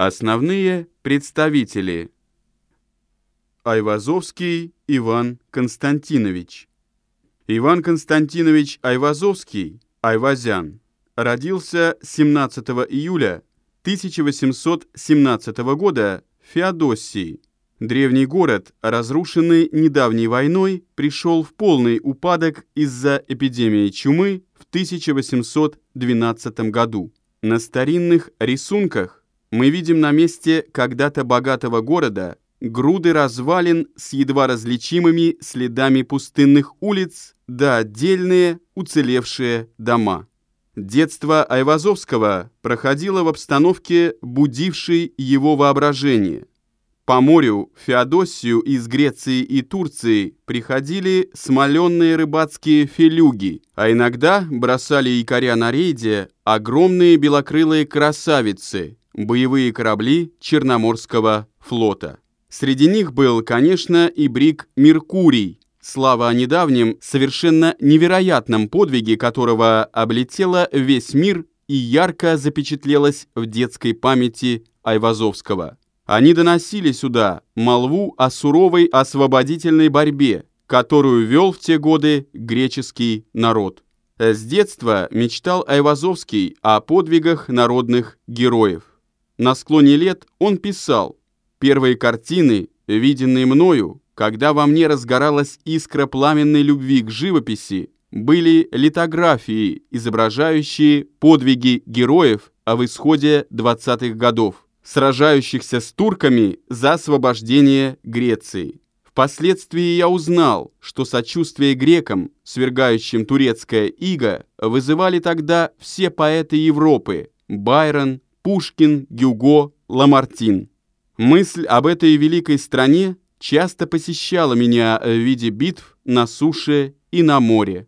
Основные представители. Айвазовский Иван Константинович. Иван Константинович Айвазовский, Айвазян, родился 17 июля 1817 года в Феодосии. Древний город, разрушенный недавней войной, пришел в полный упадок из-за эпидемии чумы в 1812 году. На старинных рисунках мы видим на месте когда-то богатого города груды развалин с едва различимыми следами пустынных улиц да отдельные уцелевшие дома. Детство Айвазовского проходило в обстановке, будившей его воображение. По морю в Феодосию из Греции и Турции приходили смоленные рыбацкие филюги, а иногда бросали якоря на рейде огромные белокрылые красавицы, боевые корабли Черноморского флота. Среди них был, конечно, и бриг «Меркурий», слава о недавнем, совершенно невероятном подвиге которого облетела весь мир и ярко запечатлелась в детской памяти Айвазовского. Они доносили сюда молву о суровой освободительной борьбе, которую вел в те годы греческий народ. С детства мечтал Айвазовский о подвигах народных героев. На склоне лет он писал «Первые картины, виденные мною, когда во мне разгоралась искра пламенной любви к живописи, были литографии, изображающие подвиги героев в исходе 20-х годов сражающихся с турками за освобождение Греции. Впоследствии я узнал, что сочувствие грекам, свергающим турецкое иго, вызывали тогда все поэты Европы – Байрон, Пушкин, Гюго, Ламартин. Мысль об этой великой стране часто посещала меня в виде битв на суше и на море.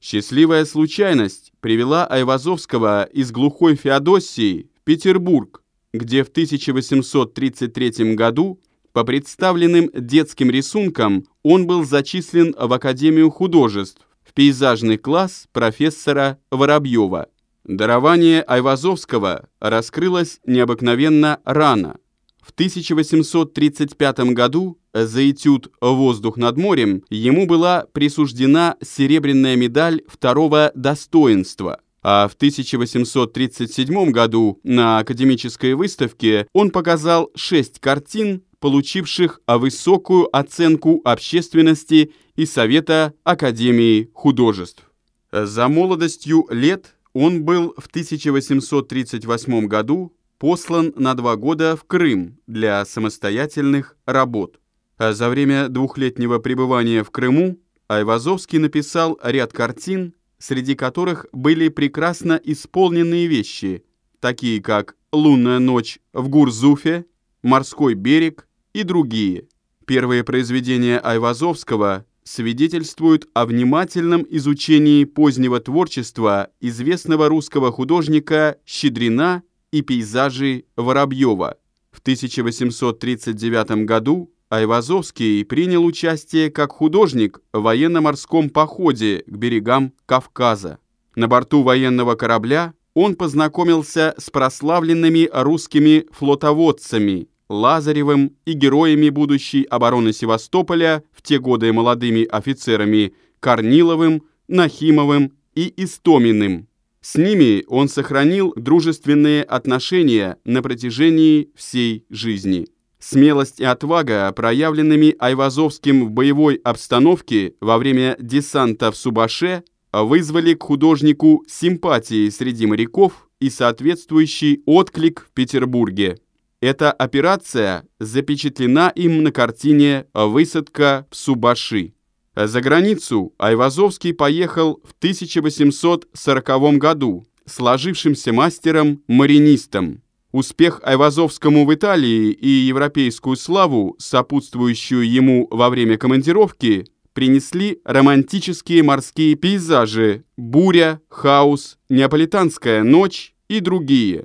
Счастливая случайность привела Айвазовского из глухой Феодосии в Петербург, где в 1833 году по представленным детским рисункам он был зачислен в Академию художеств в пейзажный класс профессора Воробьева. Дарование Айвазовского раскрылось необыкновенно рано. В 1835 году за этюд «Воздух над морем» ему была присуждена серебряная медаль второго достоинства – а в 1837 году на академической выставке он показал шесть картин, получивших высокую оценку общественности и Совета Академии художеств. За молодостью лет он был в 1838 году послан на два года в Крым для самостоятельных работ. А за время двухлетнего пребывания в Крыму Айвазовский написал ряд картин, среди которых были прекрасно исполненные вещи, такие как «Лунная ночь в Гурзуфе», «Морской берег» и другие. Первые произведения Айвазовского свидетельствуют о внимательном изучении позднего творчества известного русского художника Щедрина и пейзажей Воробьева. В 1839 году Айвазовский принял участие как художник в военно-морском походе к берегам Кавказа. На борту военного корабля он познакомился с прославленными русскими флотоводцами Лазаревым и героями будущей обороны Севастополя в те годы молодыми офицерами Корниловым, Нахимовым и Истоминым. С ними он сохранил дружественные отношения на протяжении всей жизни. Смелость и отвага, проявленными Айвазовским в боевой обстановке во время десанта в Субаше, вызвали к художнику симпатии среди моряков и соответствующий отклик в Петербурге. Эта операция запечатлена им на картине «Высадка в Субаши». За границу Айвазовский поехал в 1840 году сложившимся мастером-маринистом. Успех Айвазовскому в Италии и европейскую славу, сопутствующую ему во время командировки, принесли романтические морские пейзажи «Буря», «Хаус», «Неаполитанская ночь» и другие.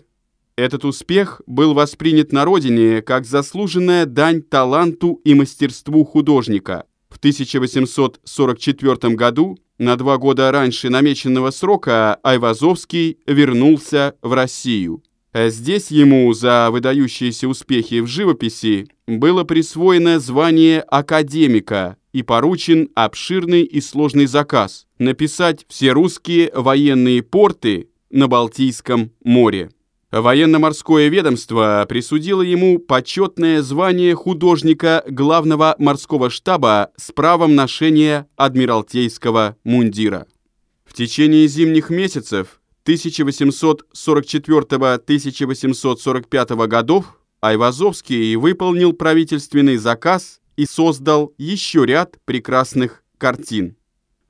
Этот успех был воспринят на родине как заслуженная дань таланту и мастерству художника. В 1844 году, на два года раньше намеченного срока, Айвазовский вернулся в Россию. Здесь ему за выдающиеся успехи в живописи было присвоено звание академика и поручен обширный и сложный заказ – написать все русские военные порты на Балтийском море. Военно-морское ведомство присудило ему почетное звание художника главного морского штаба с правом ношения адмиралтейского мундира. В течение зимних месяцев 1844-1845 годов Айвазовский выполнил правительственный заказ и создал еще ряд прекрасных картин.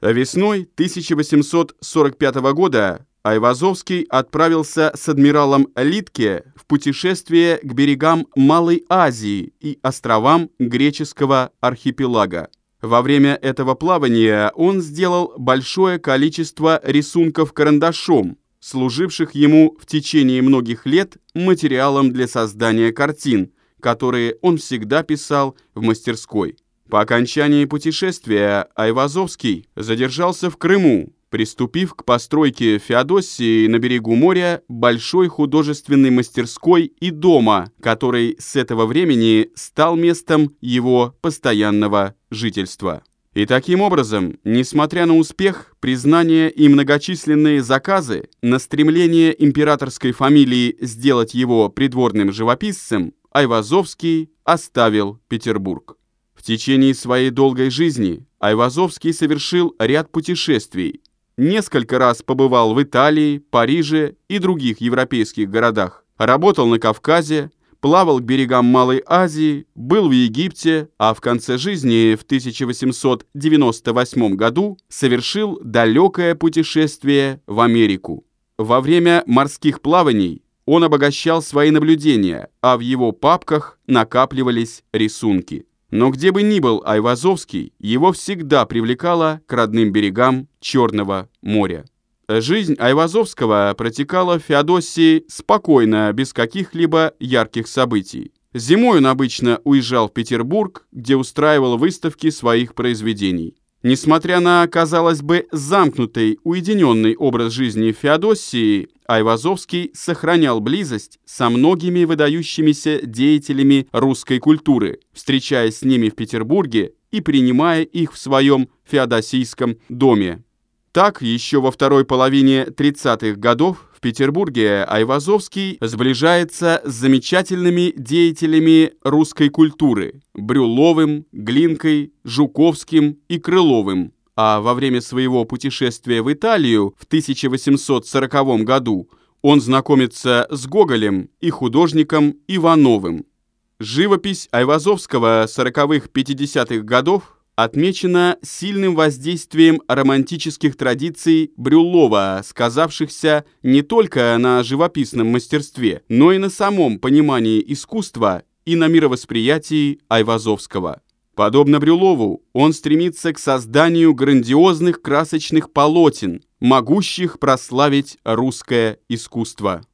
Весной 1845 года Айвазовский отправился с адмиралом Литке в путешествие к берегам Малой Азии и островам греческого архипелага. Во время этого плавания он сделал большое количество рисунков карандашом, служивших ему в течение многих лет материалом для создания картин, которые он всегда писал в мастерской. По окончании путешествия Айвазовский задержался в Крыму, приступив к постройке Феодосии на берегу моря большой художественной мастерской и дома, который с этого времени стал местом его постоянного жительства. И таким образом, несмотря на успех, признание и многочисленные заказы на стремление императорской фамилии сделать его придворным живописцем, Айвазовский оставил Петербург. В течение своей долгой жизни Айвазовский совершил ряд путешествий, несколько раз побывал в Италии, Париже и других европейских городах, работал на Кавказе, плавал к берегам Малой Азии, был в Египте, а в конце жизни в 1898 году совершил далекое путешествие в Америку. Во время морских плаваний он обогащал свои наблюдения, а в его папках накапливались рисунки. Но где бы ни был Айвазовский, его всегда привлекало к родным берегам Черного моря. Жизнь Айвазовского протекала в Феодосии спокойно, без каких-либо ярких событий. Зимой он обычно уезжал в Петербург, где устраивал выставки своих произведений. Несмотря на, казалось бы, замкнутый, уединенный образ жизни Феодосии, Айвазовский сохранял близость со многими выдающимися деятелями русской культуры, встречаясь с ними в Петербурге и принимая их в своем феодосийском доме. Так, еще во второй половине 30-х годов в Петербурге Айвазовский сближается с замечательными деятелями русской культуры Брюловым, Глинкой, Жуковским и Крыловым, а во время своего путешествия в Италию в 1840 году он знакомится с Гоголем и художником Ивановым. Живопись Айвазовского 40-х-50-х годов отмечена сильным воздействием романтических традиций Брюллова, сказавшихся не только на живописном мастерстве, но и на самом понимании искусства и на мировосприятии Айвазовского. Подобно Брюлову, он стремится к созданию грандиозных красочных полотен, могущих прославить русское искусство.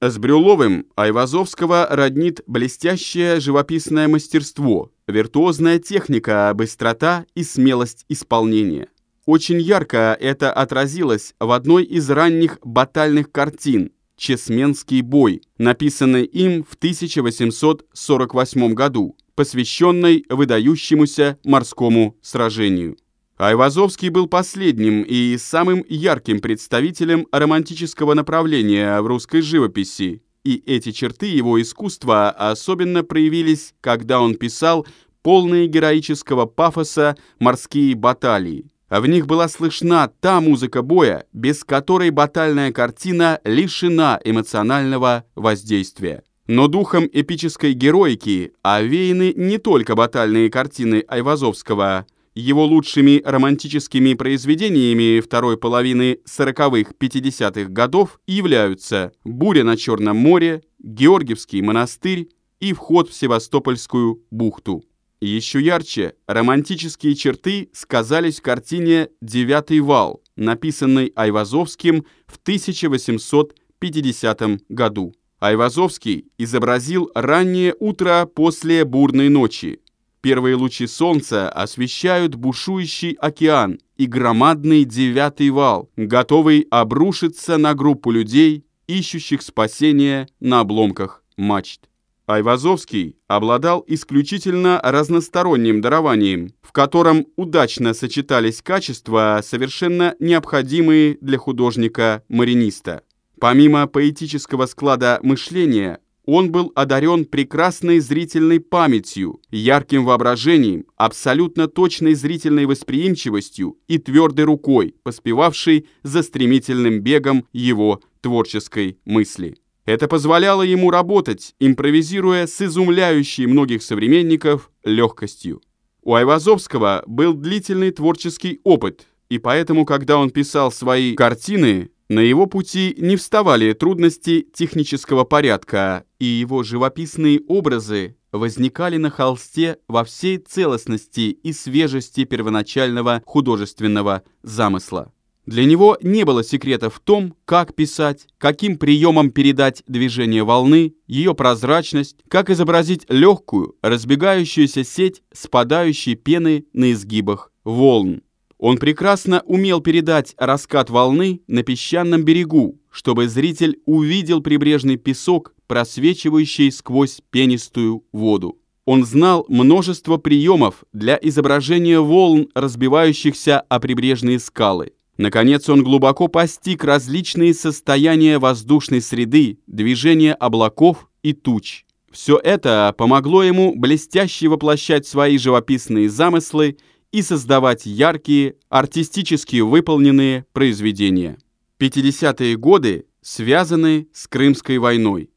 С Брюловым Айвазовского роднит блестящее живописное мастерство, виртуозная техника, быстрота и смелость исполнения. Очень ярко это отразилось в одной из ранних батальных картин «Чесменский бой», написанной им в 1848 году, посвященной выдающемуся морскому сражению. Айвазовский был последним и самым ярким представителем романтического направления в русской живописи, и эти черты его искусства особенно проявились, когда он писал полные героического пафоса морские баталии. В них была слышна та музыка боя, без которой батальная картина лишена эмоционального воздействия. Но духом эпической героики овеяны не только батальные картины Айвазовского – его лучшими романтическими произведениями второй половины 40-х-50-х годов являются «Буря на Черном море», «Георгиевский монастырь» и «Вход в Севастопольскую бухту». Еще ярче романтические черты сказались в картине «Девятый вал», написанной Айвазовским в 1850 году. Айвазовский изобразил раннее утро после бурной ночи, Первые лучи солнца освещают бушующий океан и громадный девятый вал, готовый обрушиться на группу людей ищущих спасения на обломках мачт. Айвазовский обладал исключительно разносторонним дарованием, в котором удачно сочетались качества, совершенно необходимые для художника-мариниста. Помимо поэтического склада мышления, он был одарен прекрасной зрительной памятью, ярким воображением, абсолютно точной зрительной восприимчивостью и твердой рукой, поспевавшей за стремительным бегом его творческой мысли. Это позволяло ему работать, импровизируя с изумляющей многих современников легкостью. У Айвазовского был длительный творческий опыт, и поэтому, когда он писал свои картины, на его пути не вставали трудности технического порядка, и его живописные образы возникали на холсте во всей целостности и свежести первоначального художественного замысла. Для него не было секрета в том, как писать, каким приемом передать движение волны, ее прозрачность, как изобразить легкую, разбегающуюся сеть спадающей пены на изгибах волн. Он прекрасно умел передать раскат волны на песчаном берегу, чтобы зритель увидел прибрежный песок, просвечивающий сквозь пенистую воду. Он знал множество приемов для изображения волн, разбивающихся о прибрежные скалы. Наконец он глубоко постиг различные состояния воздушной среды, движения облаков и туч. Все это помогло ему блестяще воплощать свои живописные замыслы и создавать яркие, артистически выполненные произведения. 50-е годы связаны с Крымской войной.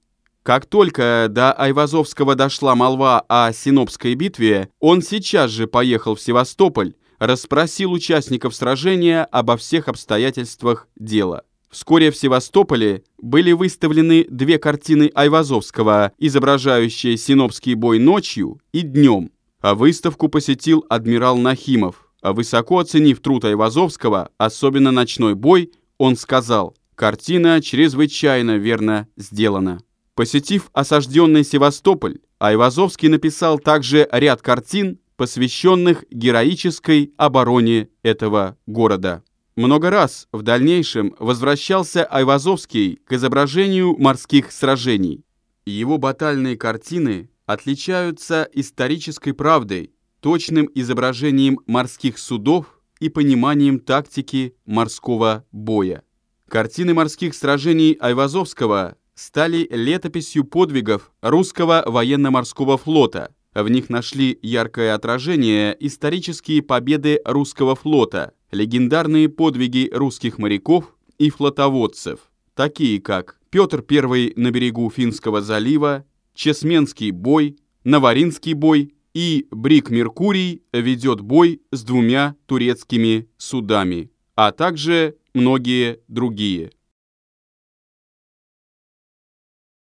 Как только до Айвазовского дошла молва о Синопской битве, он сейчас же поехал в Севастополь, расспросил участников сражения обо всех обстоятельствах дела. Вскоре в Севастополе были выставлены две картины Айвазовского, изображающие синопский бой ночью и днем, а выставку посетил адмирал Нахимов. А высоко оценив труд Айвазовского, особенно ночной бой, он сказал, картина чрезвычайно верно сделана. Посетив осажденный Севастополь, Айвазовский написал также ряд картин, посвященных героической обороне этого города. Много раз в дальнейшем возвращался Айвазовский к изображению морских сражений. Его батальные картины отличаются исторической правдой, точным изображением морских судов и пониманием тактики морского боя. Картины морских сражений Айвазовского стали летописью подвигов русского военно-морского флота – в них нашли яркое отражение исторические победы русского флота, легендарные подвиги русских моряков и флотоводцев, такие как Петр I на берегу Финского залива, Чесменский бой, Наваринский бой и Брик Меркурий ведет бой с двумя турецкими судами, а также многие другие.